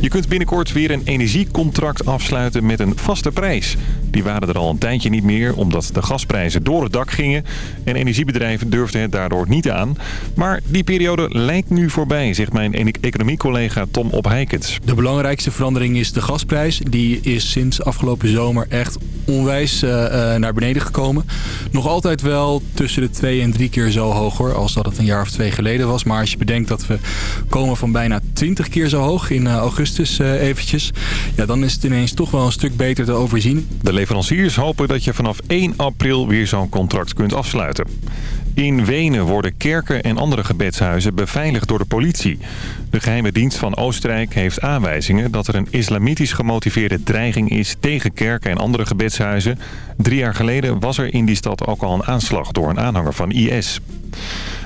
Je kunt binnenkort weer een energiecontract afsluiten met een vaste prijs. Die waren er al een tijdje niet meer omdat de gasprijzen door het dak gingen... en energiebedrijven durfden het daardoor niet aan. Maar die periode lijkt nu voorbij, zegt mijn economiecollega Tom Opheikens. De belangrijkste verandering is de gasprijs. Die is sinds afgelopen zomer echt onwijs uh, naar beneden gekomen. Nog altijd wel tussen de twee en drie keer zo hoog hoor, als dat het een jaar of twee geleden was. Maar als je bedenkt dat we komen van bijna 20 keer zo hoog in uh, augustus uh, eventjes... Ja, dan is het ineens toch wel een stuk beter te overzien. De leveranciers hopen dat je vanaf 1 april weer zo'n contract kunt afsluiten. In Wenen worden kerken en andere gebedshuizen beveiligd door de politie. De geheime dienst van Oostenrijk heeft aanwijzingen dat er een islamitisch gemotiveerde dreiging is tegen kerken en andere gebedshuizen. Drie jaar geleden was er in die stad ook al een aanslag door een aanhanger van IS.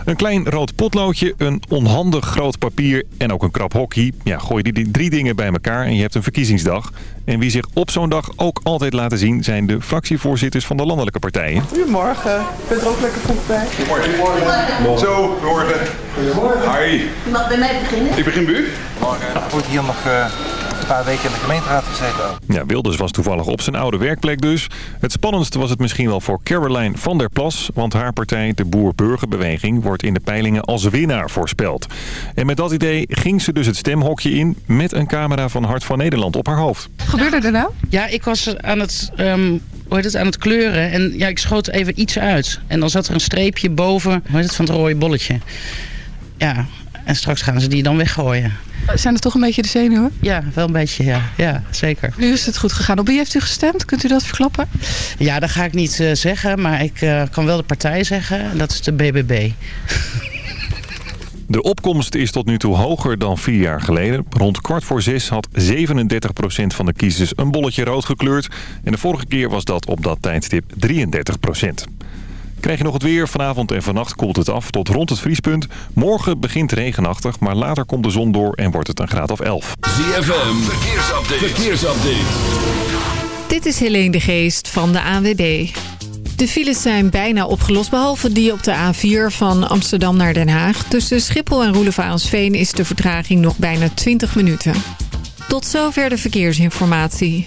Een klein rood potloodje, een onhandig groot papier en ook een krap hockey. Ja, gooi die drie dingen bij elkaar en je hebt een verkiezingsdag. En wie zich op zo'n dag ook altijd laten zien... zijn de fractievoorzitters van de landelijke partijen. Goedemorgen. Ik ben er ook lekker vroeg bij. Goedemorgen. Goedemorgen. Zo, goedemorgen. Goedemorgen. Hi. Je mag bij mij beginnen. Ik begin bij u. Morgen. Wordt hier nog... Uh een paar weken in de gemeenteraad gezeten ook. Ja, Wilders was toevallig op zijn oude werkplek dus. Het spannendste was het misschien wel voor Caroline van der Plas... want haar partij, de Boer-Burgerbeweging, wordt in de peilingen als winnaar voorspeld. En met dat idee ging ze dus het stemhokje in... met een camera van Hart van Nederland op haar hoofd. Wat gebeurde er nou? Ja, ik was aan het... Um hoe heet het, aan het kleuren. En ja, ik schoot even iets uit. En dan zat er een streepje boven hoe heet het, van het rode bolletje. Ja, en straks gaan ze die dan weggooien. Zijn er toch een beetje de zenuwen? Ja, wel een beetje, ja. ja zeker. Nu is het goed gegaan. Op wie heeft u gestemd? Kunt u dat verklappen? Ja, dat ga ik niet uh, zeggen. Maar ik uh, kan wel de partij zeggen. En dat is de BBB. De opkomst is tot nu toe hoger dan vier jaar geleden. Rond kwart voor zes had 37% van de kiezers een bolletje rood gekleurd. En de vorige keer was dat op dat tijdstip 33%. Krijg je nog het weer. Vanavond en vannacht koelt het af tot rond het vriespunt. Morgen begint regenachtig, maar later komt de zon door en wordt het een graad of 11. ZFM, verkeersupdate. verkeersupdate. Dit is Helene de Geest van de ANWB. De files zijn bijna opgelost, behalve die op de A4 van Amsterdam naar Den Haag. Tussen Schiphol en Roelevarensveen is de vertraging nog bijna 20 minuten. Tot zover de verkeersinformatie.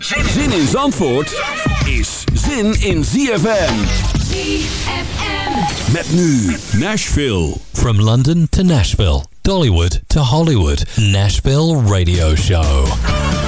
Zin in Zandvoort is zin in ZFM. ZFM. Met nu Nashville. From London to Nashville, Dollywood to Hollywood. Nashville Radio Show.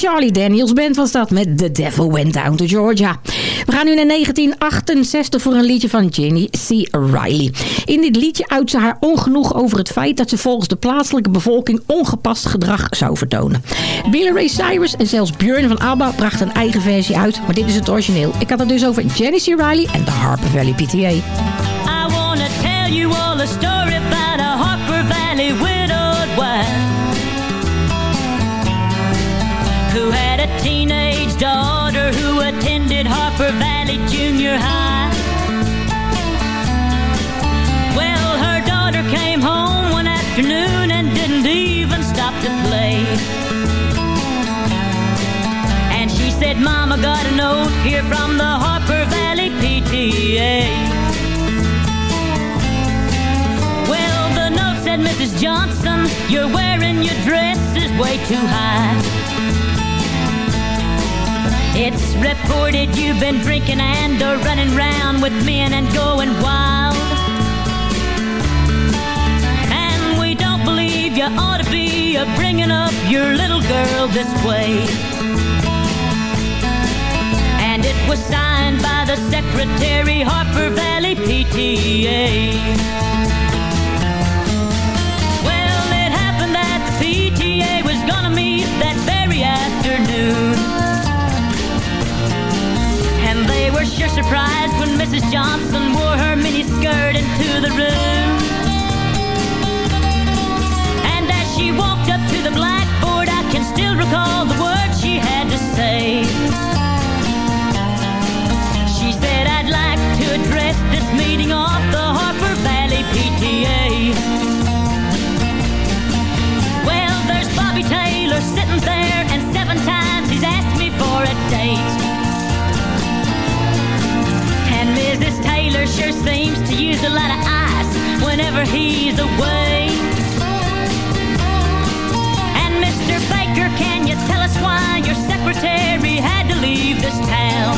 Charlie Daniels Band was dat met The Devil Went Down to Georgia. We gaan nu naar 1968 voor een liedje van Jenny C. Riley. In dit liedje uit ze haar ongenoeg over het feit dat ze volgens de plaatselijke bevolking ongepast gedrag zou vertonen. Billy Ray Cyrus en zelfs Björn van ABBA brachten een eigen versie uit, maar dit is het origineel. Ik had het dus over Jenny C. Riley en de Harper Valley PTA. I wanna tell you all a story about a Harper Valley who had a teenage daughter who attended Harper Valley Junior High. Well, her daughter came home one afternoon and didn't even stop to play. And she said, Mama got a note here from the Harper Valley PTA. Well, the note said, Mrs. Johnson, you're wearing your dress is way too high. It's reported you've been drinking and are running round with men and going wild. And we don't believe you ought to be a bringing up your little girl this way. And it was signed by the secretary, Harper Valley PTA. Well, it happened that the PTA was gonna meet that very afternoon. Were sure surprised when Mrs. Johnson wore her mini skirt into the room. And as she walked up to the blackboard, I can still recall the words she had to say. She said, I'd like to address this meeting of the Harper Valley PTA. Well, there's Bobby Taylor sitting there, and seven times he's asked me for a date. And Mrs. Taylor sure seems to use a lot of ice whenever he's away. And Mr. Baker, can you tell us why your secretary had to leave this town?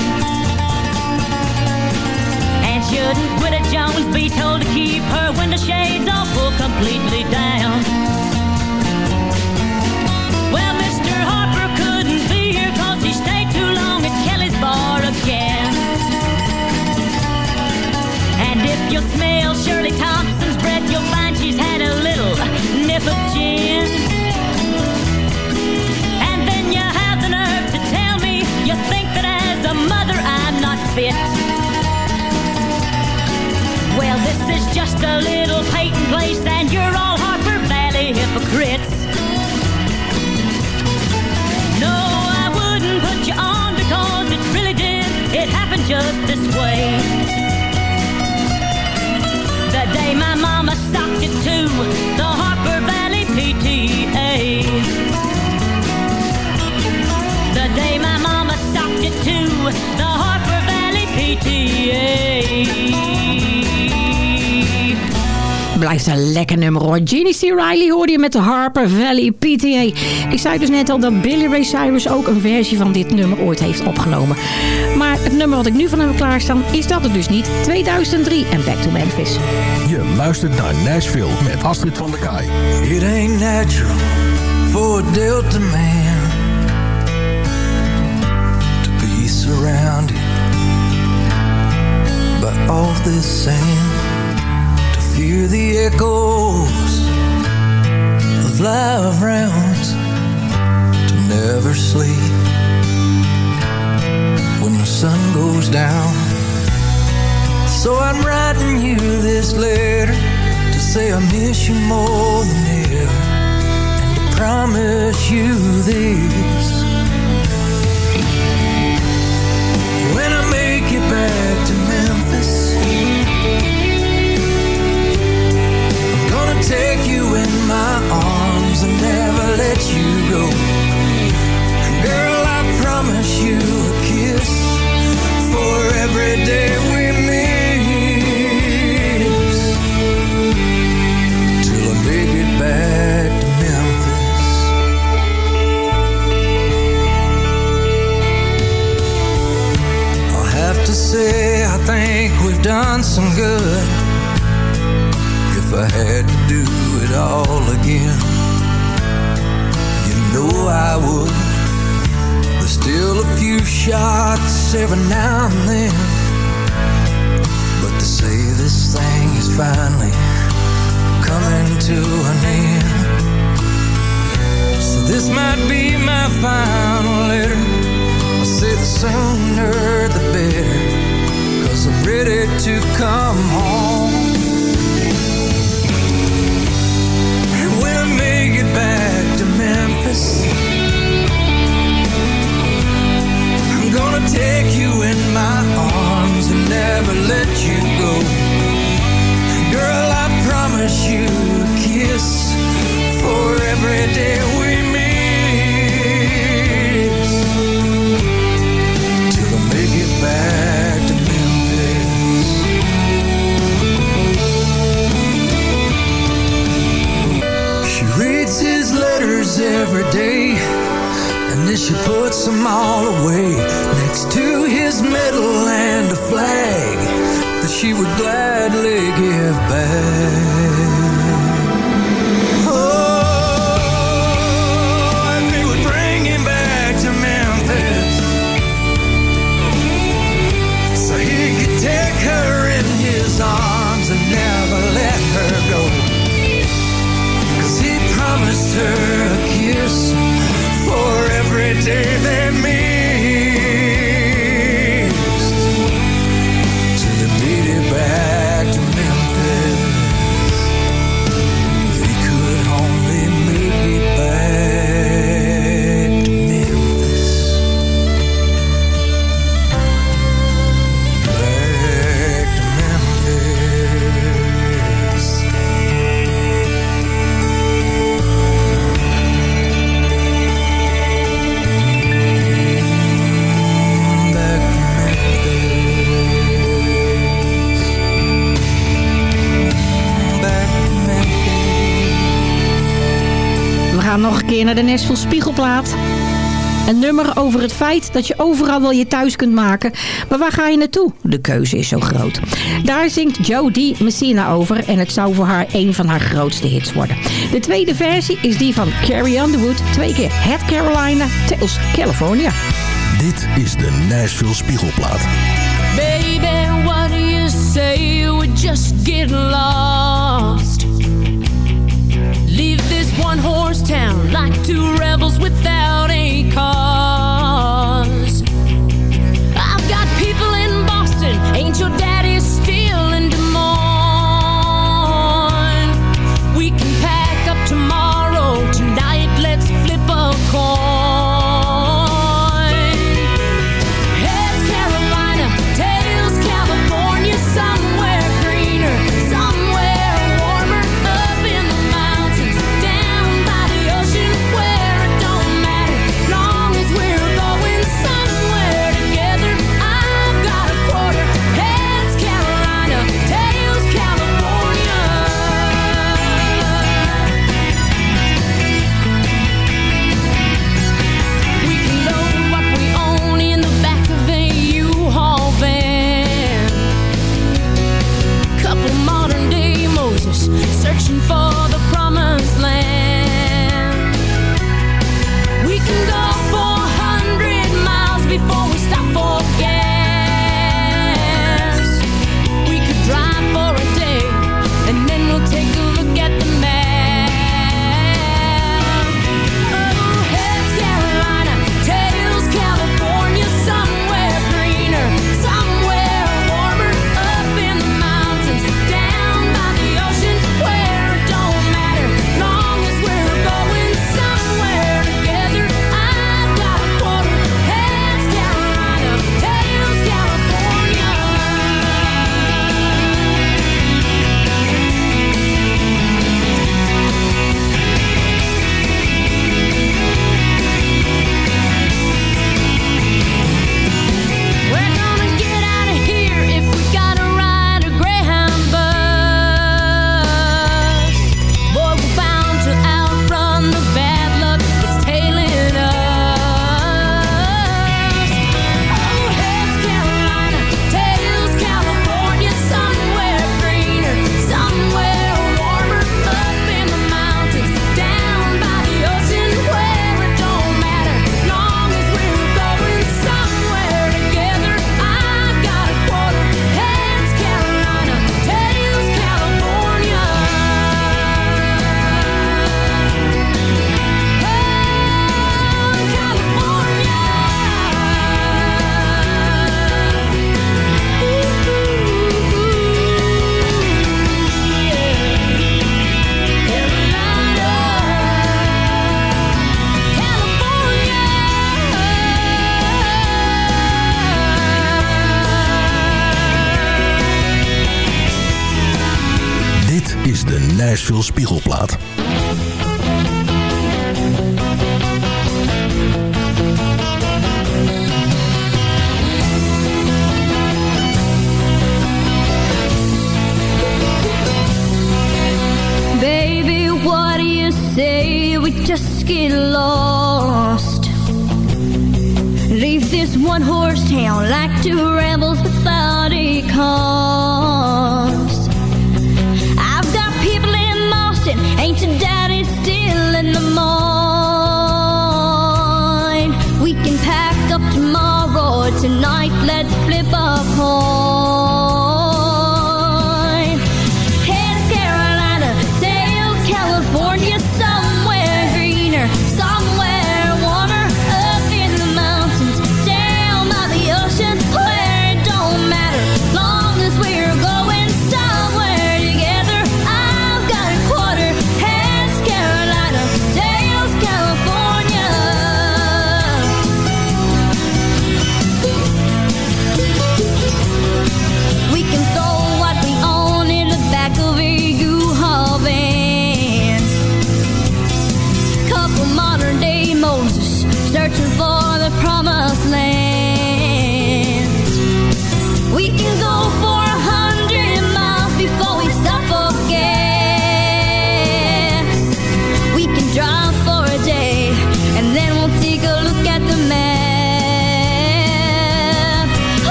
And shouldn't Greta Jones be told to keep her window shades pulled completely down? Ginny C. Riley hoorde je met de Harper Valley PTA. Ik zei dus net al dat Billy Ray Cyrus ook een versie van dit nummer ooit heeft opgenomen. Maar het nummer wat ik nu van hem heb klaarstaan is dat het dus niet. 2003 en Back to Memphis. Je luistert naar Nashville met Astrid van der Kaai. It ain't natural for a Delta man to be surrounded by all this sand, to fear the echoes of live rounds, to never sleep when the sun goes down. So I'm writing you this letter to say I miss you more than ever and to promise you this. Naar de Nashville Spiegelplaat. Een nummer over het feit dat je overal wel je thuis kunt maken. Maar waar ga je naartoe? De keuze is zo groot. Daar zingt Jodie Messina over en het zou voor haar een van haar grootste hits worden. De tweede versie is die van Carrie Underwood. Twee keer Head Carolina, Tails California. Dit is de Nashville Spiegelplaat. Baby, what do you say we just get lost? Town like two rebels without a cause.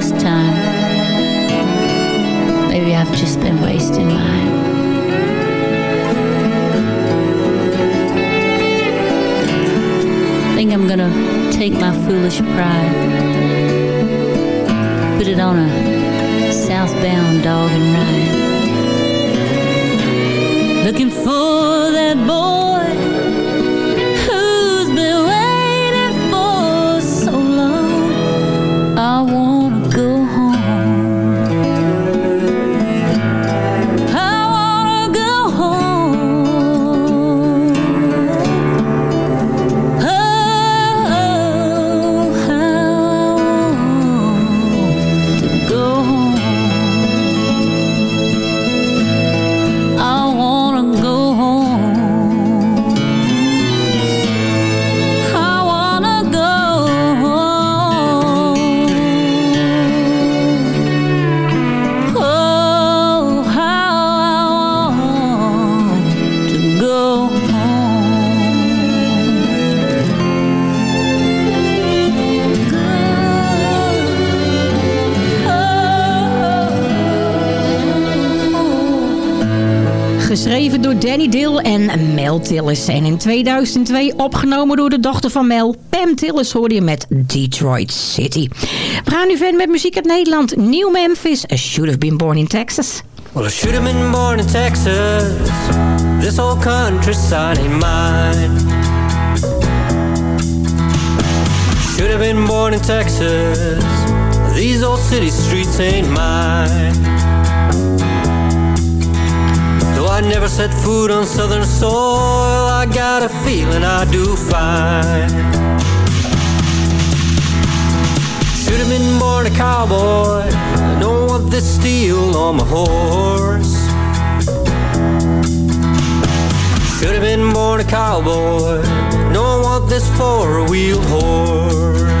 This time, maybe I've just been wasting mine. Think I'm gonna take my foolish pride, put it on a southbound dog and ride. Looking for that boy en Mel Tillis. En in 2002 opgenomen door de dochter van Mel, Pam Tillis, hoorde je met Detroit City. We gaan nu verder met muziek uit Nederland. New Memphis, I Should Have Been Born in Texas. Well, I should have been born in Texas. This whole countryside ain't mine. Should have been born in Texas. These old city streets ain't mine. I never set foot on southern soil, I got a feeling I do fine. Should have been born a cowboy. I don't want this steel on my horse. Should have been born a cowboy. Don't want this four-wheeled horse.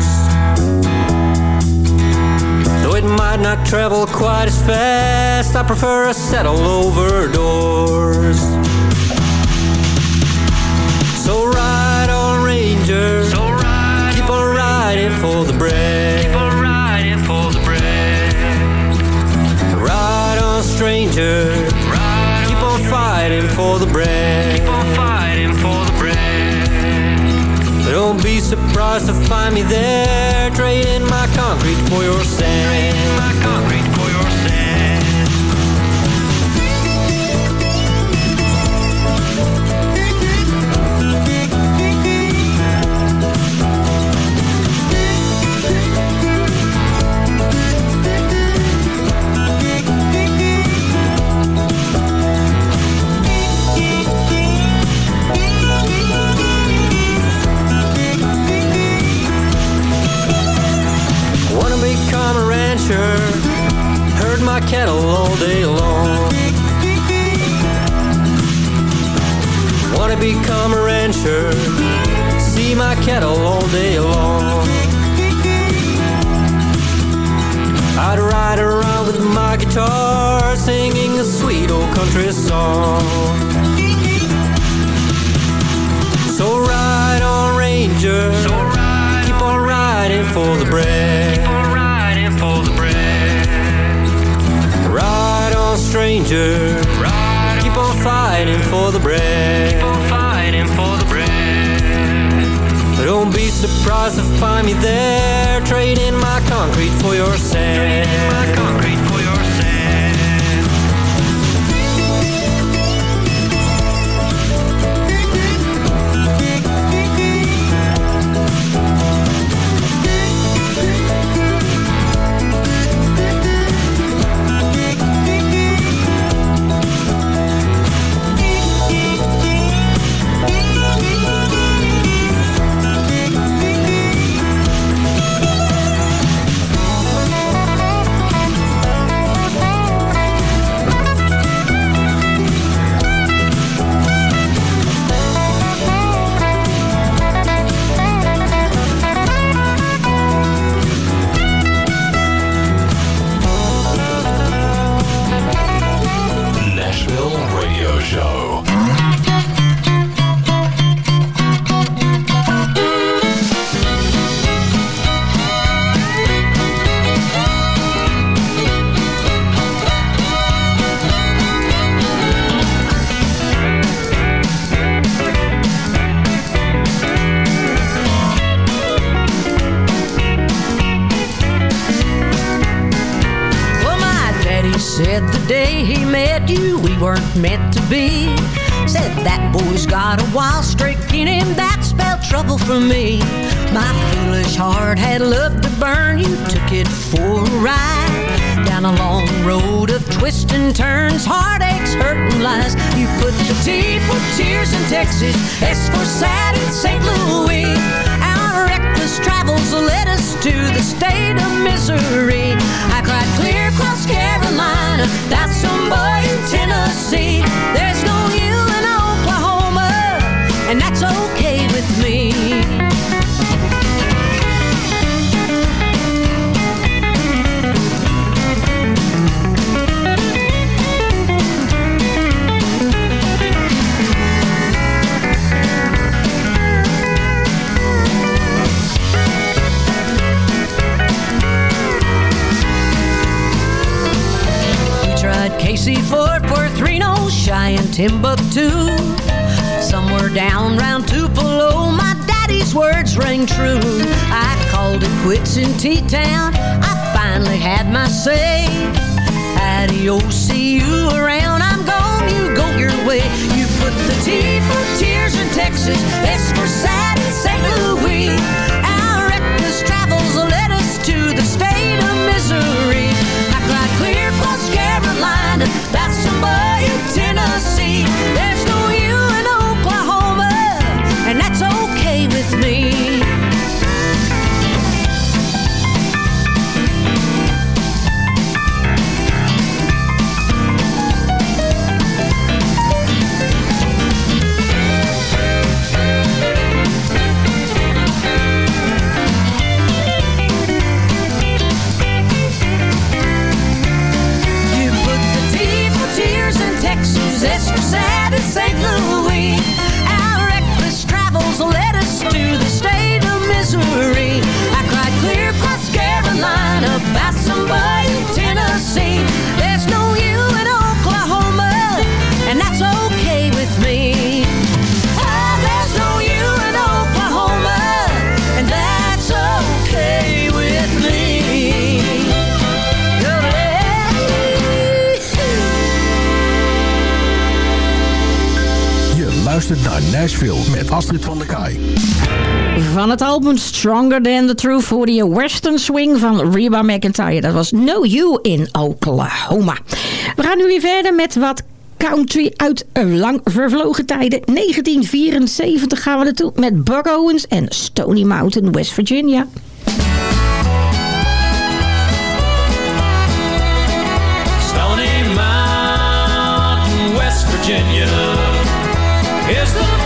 Might not travel quite as fast, I prefer a settle over doors. So ride on, Ranger. So ride Keep on riding for the bread. Keep on riding for the bread. Ride on, stranger. Ride Keep on fighting for the bread. Keep on fighting for the bread. Don't be surprised to find me there, trading concrete for your sand. Cattle all day long. Wanna become a rancher, see my cattle all day long. I'd ride around with my guitar, singing a sweet old country song. So ride on, Ranger. So ride Keep on riding for the bread. Stranger. Ride Keep on fighting for the bread. Keep on fighting for the bread. Don't be surprised to find me there, trading my concrete for your sand. Trading my concrete But Casey, Fort Worth, Reno, Cheyenne, Timbuktu. Somewhere down round Tupelo, my daddy's words rang true. I called it quits in T-Town. I finally had my say. Adios, see you around. I'm gone, you go your way. You put the T for tears in Texas, S for sad in St. Louis. Our reckless travels led us to the state of misery. That's about somebody in Tennessee. geluisterd naar Nashville met Astrid van der Kaai. Van het album Stronger Than The Truth voor je Western Swing van Reba McIntyre. Dat was No You in Oklahoma. We gaan nu weer verder met wat country uit een lang vervlogen tijden. 1974 gaan we naartoe met Buck Owens en Stony Mountain, West Virginia. Stony Mountain, West Virginia is the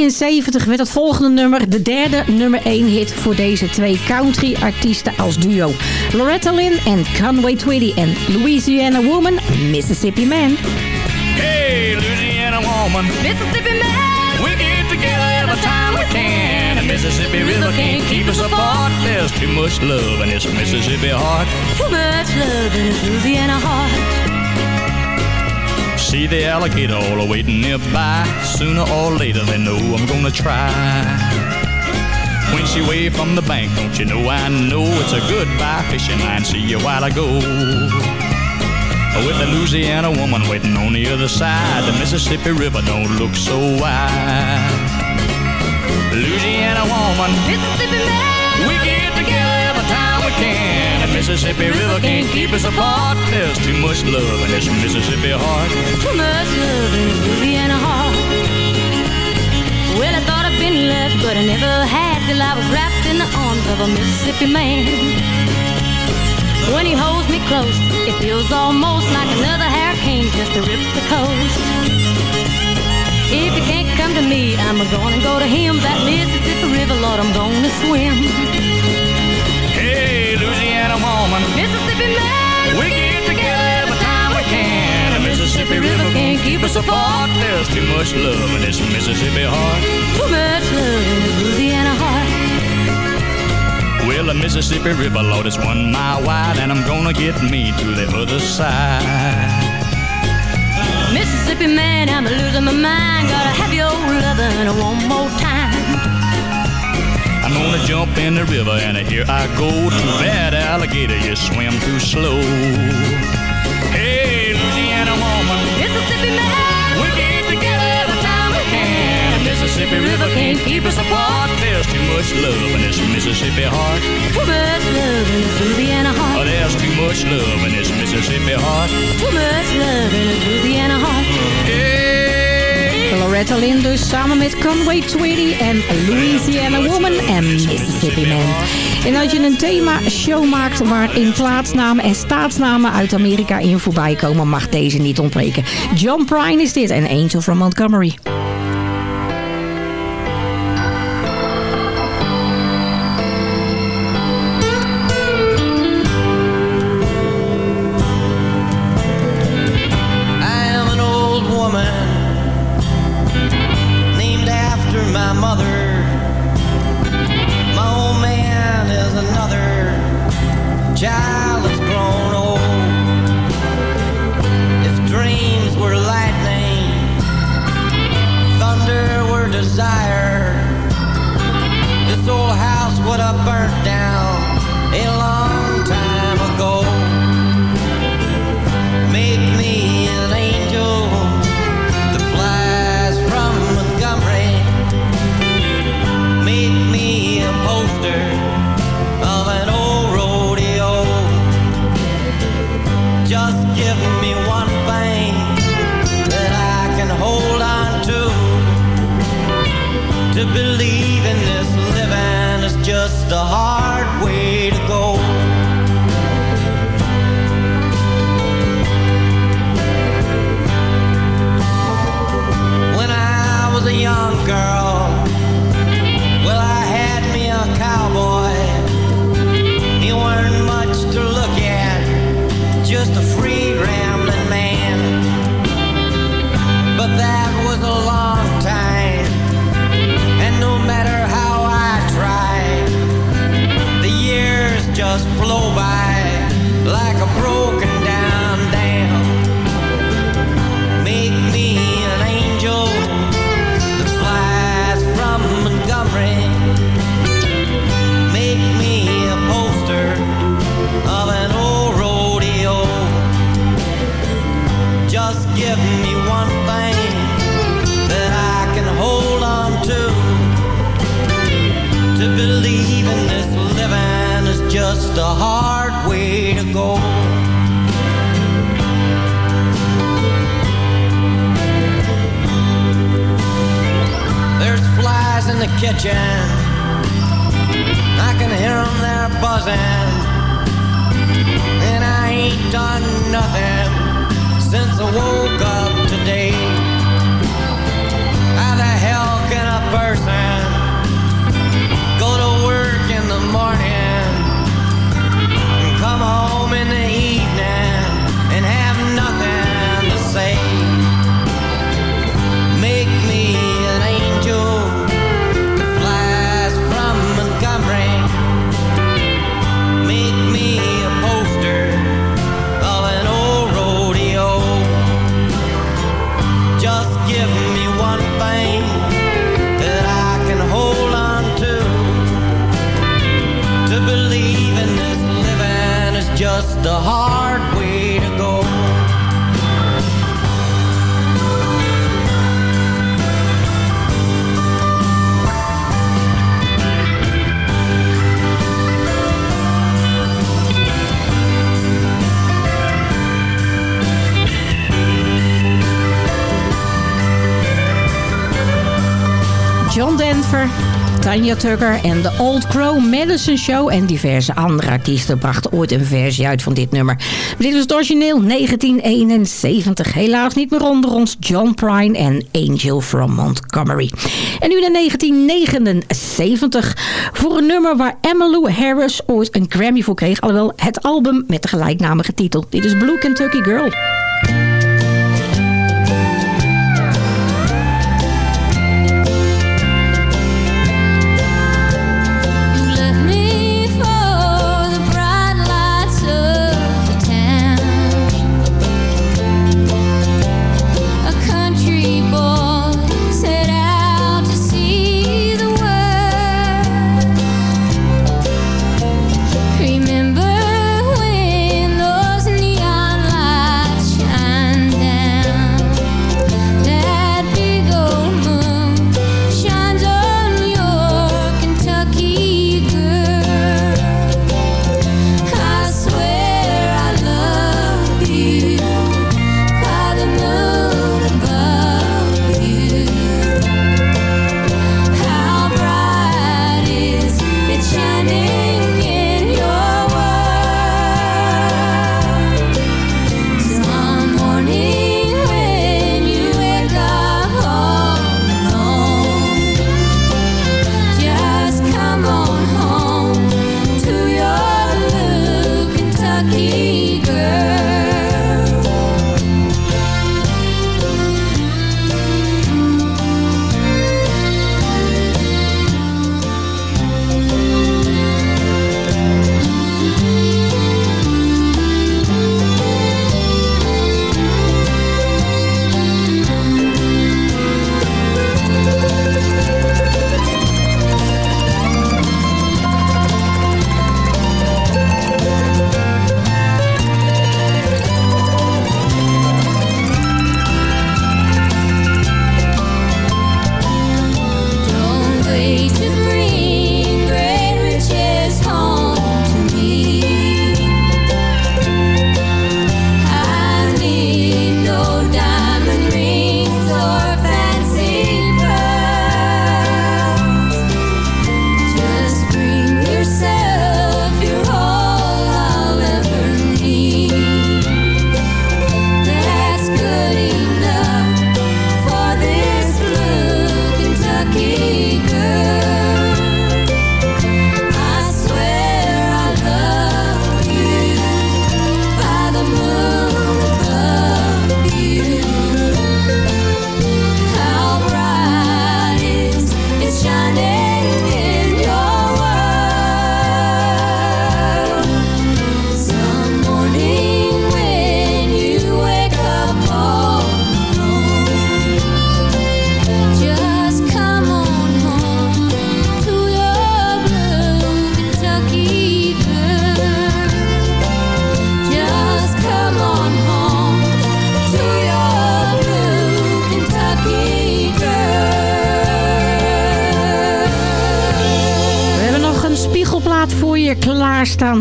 1973 werd het volgende nummer de derde nummer 1 hit voor deze twee country artiesten als duo. Loretta Lynn en Conway Twitty en Louisiana Woman, Mississippi Man. Hey, Louisiana woman. Mississippi man. We get together every time we can. The Mississippi River can't keep us apart. There's too much love in this Mississippi heart. Too much love in this Louisiana heart. See the alligator all waiting nearby. Sooner or later they know I'm gonna try. When she wave from the bank, don't you know I know it's a goodbye fishing line. See you while I go. With the Louisiana woman waiting on the other side, the Mississippi River don't look so wide. Louisiana woman, Mississippi man. we get together every time we can. Mississippi River can't keep us apart. There's too much love in this Mississippi heart. Too much love in Louisiana heart. Well, I thought I'd been left, but I never had till I was wrapped in the arms of a Mississippi man. When he holds me close, it feels almost like another hurricane just to rip the coast. If you can't come to me, I'm gonna go to him. That Mississippi River, Lord, I'm gonna swim. Mississippi man, we get together every time we can. The Mississippi River can't keep us apart. There's too much love in this Mississippi heart. too much love in this Louisiana heart. Well, the Mississippi River, Lord, is one mile wide, and I'm gonna get me to the other side. Mississippi man, I'm losing my mind. Gotta have your lovin' one more time. Gonna jump in the river, and here I go. Too bad, alligator, you swim too slow. Hey, Louisiana woman, Mississippi man, we get together every time we can. The Mississippi River can't keep us apart. There's too much love in this Mississippi heart. too much love in this Louisiana Oh, heart. there's too much love in this Mississippi heart. Too much love in this Louisiana heart. Loretta Lynn dus samen met Conway Twitty en Louisiana Woman en Mississippi Man. En als je een thema-show maakt waarin plaatsnamen en staatsnamen uit Amerika in voorbij komen, mag deze niet ontbreken. John Prine is dit en Angel from Montgomery. Buzzing. And I ain't done nothing since I woke up just the hard way to go. John Denver Tanya Tucker en de Old Crow Medicine Show en diverse andere artiesten brachten ooit een versie uit van dit nummer. Dit was het origineel 1971. Helaas niet meer onder ons John Prine en Angel from Montgomery. En nu naar 1979 voor een nummer waar Emmylou Harris ooit een Grammy voor kreeg. Alhoewel het album met de gelijknamige titel. Dit is Blue Kentucky Girl.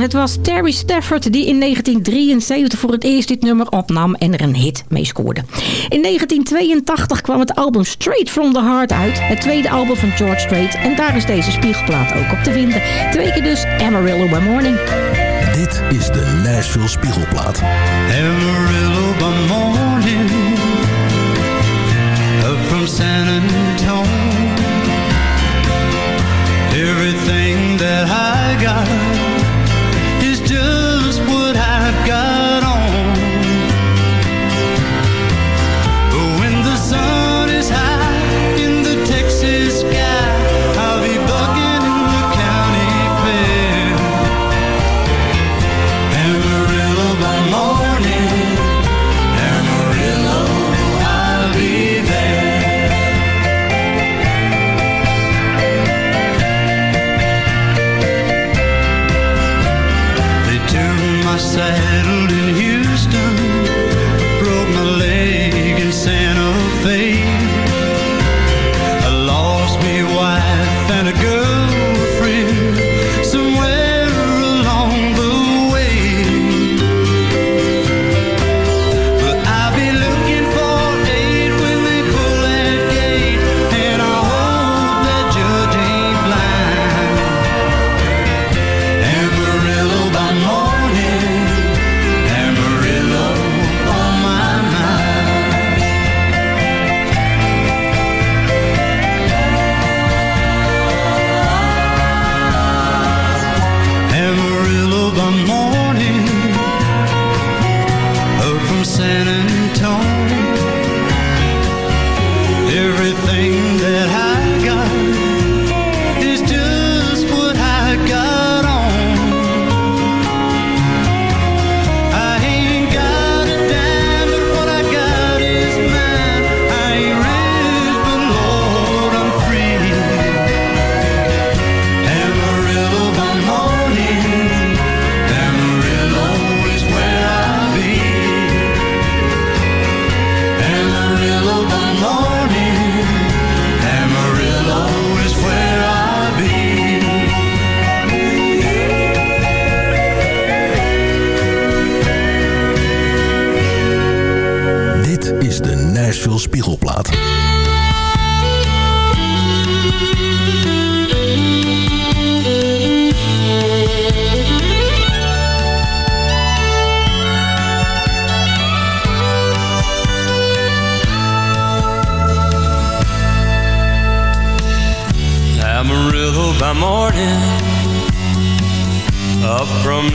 Het was Terry Stafford die in 1973 voor het eerst dit nummer opnam en er een hit mee scoorde. In 1982 kwam het album Straight From The Heart uit. Het tweede album van George Strait. En daar is deze spiegelplaat ook op te vinden. Twee keer dus Amarillo by Morning. Dit is de Nashville Spiegelplaat. Amarillo by morning Up from San Antonio Everything that I got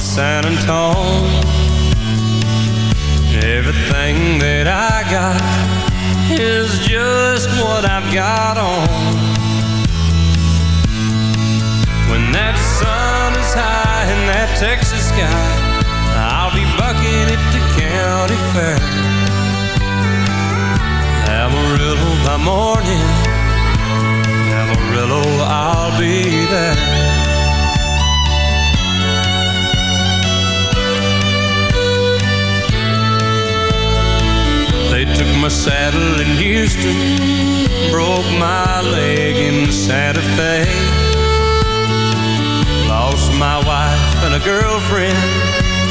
San Antone. Everything that I got is just what I've got on. When that sun is high in that Texas sky, I'll be bucking at the county fair. Amarillo by morning, Amarillo, I'll be there. Took my saddle in Houston, broke my leg in Santa Fe. Lost my wife and a girlfriend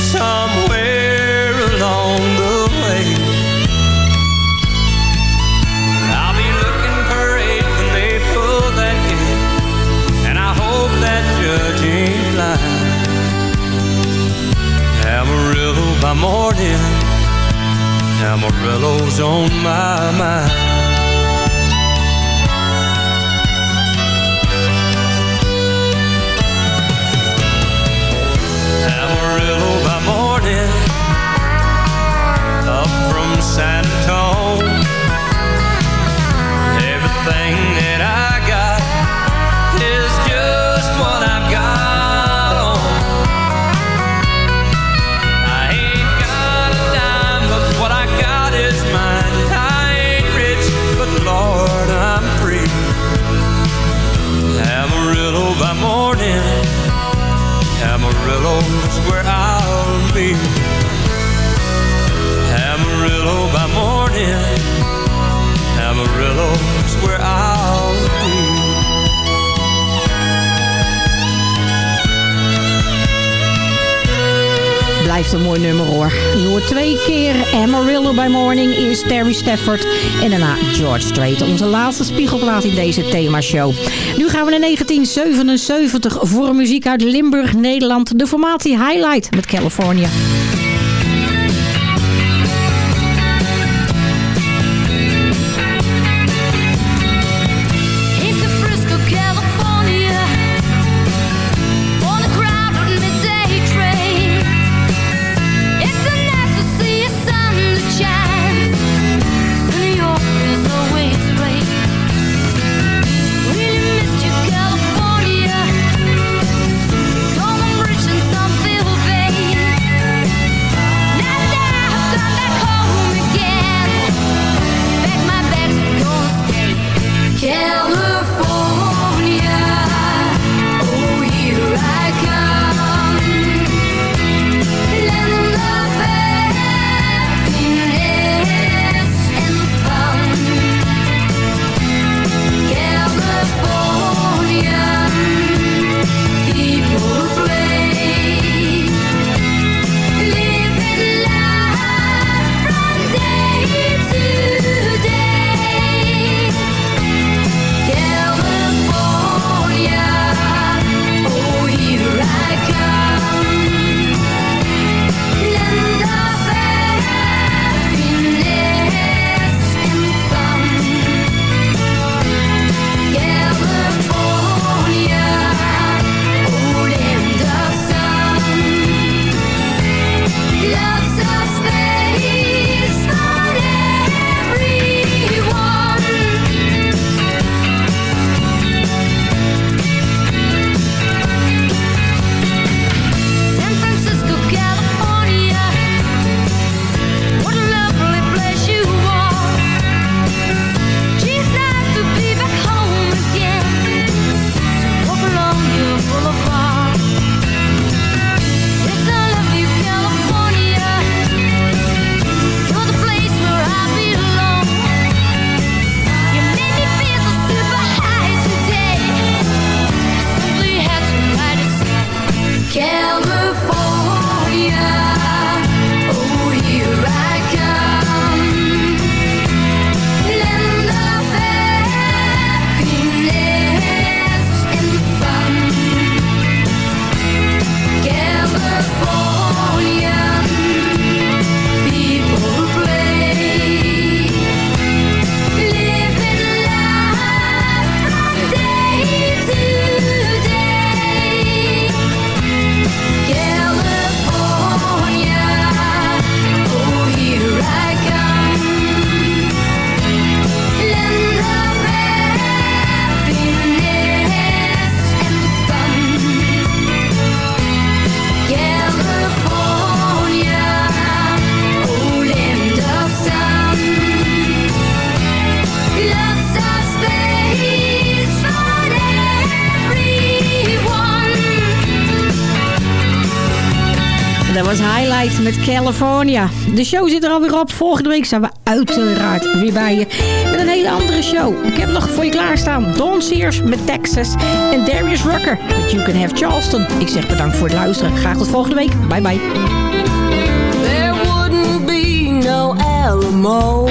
somewhere along the way. I'll be looking for eight when they pull that gate, and I hope that judge ain't lying. Amarillo by morning. Amarillo's on my mind. Amarillo by morning, up from San Antone. Everything that I Twee keer Amarillo by Morning is Terry Stafford. En daarna George Strait, onze laatste spiegelplaat in deze themashow. Nu gaan we naar 1977 voor muziek uit Limburg, Nederland. De formatie Highlight met California. Met California. De show zit er alweer op. Volgende week zijn we uiteraard weer bij je. Met een hele andere show. Ik heb nog voor je klaarstaan. Don Sears met Texas. En Darius Rucker met You Can Have Charleston. Ik zeg bedankt voor het luisteren. Graag tot volgende week. Bye bye. There wouldn't be no Alamo.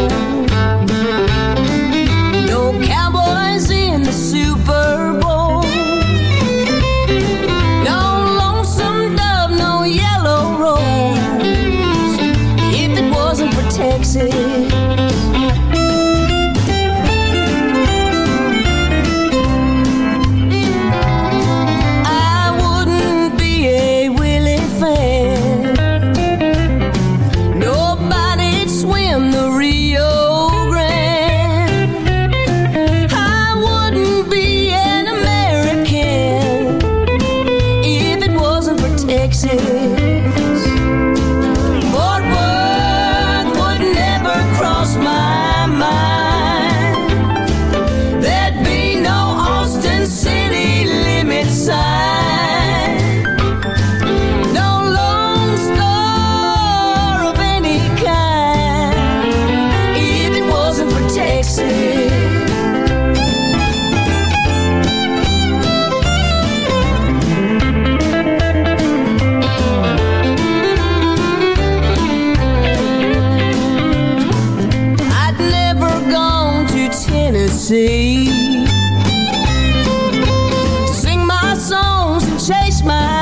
My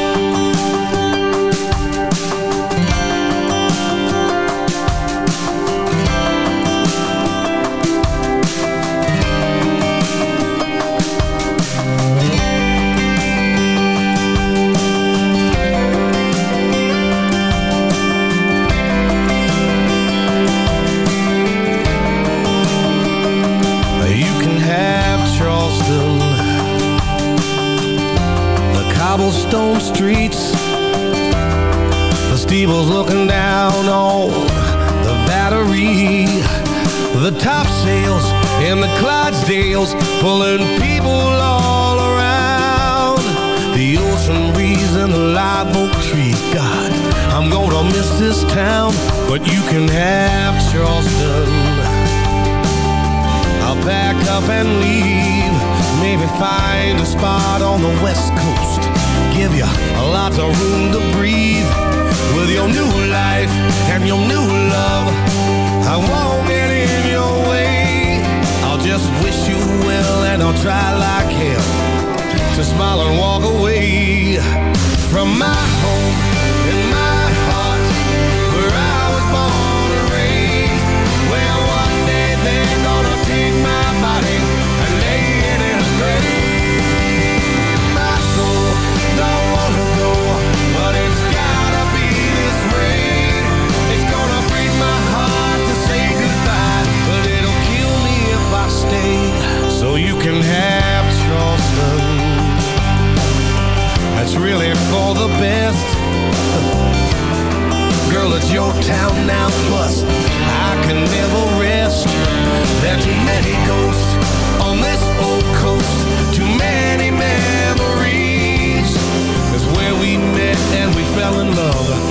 Cobblestone streets, the steeples looking down on the battery, the topsails and the Clydesdales pulling people all around, the ocean breeze and the live oak trees. God, I'm gonna miss this town, but you can have Charleston. I'll pack up and leave. Maybe find a spot on the west coast. Give you lots of room to breathe. With your new life and your new love, I won't get in your way. I'll just wish you well and I'll try like hell to smile and walk away from my home So you can have Charleston. That's really for the best. Girl, it's your town now Plus, I can never rest. There's too many ghosts on this old coast. Too many memories. It's where we met and we fell in love.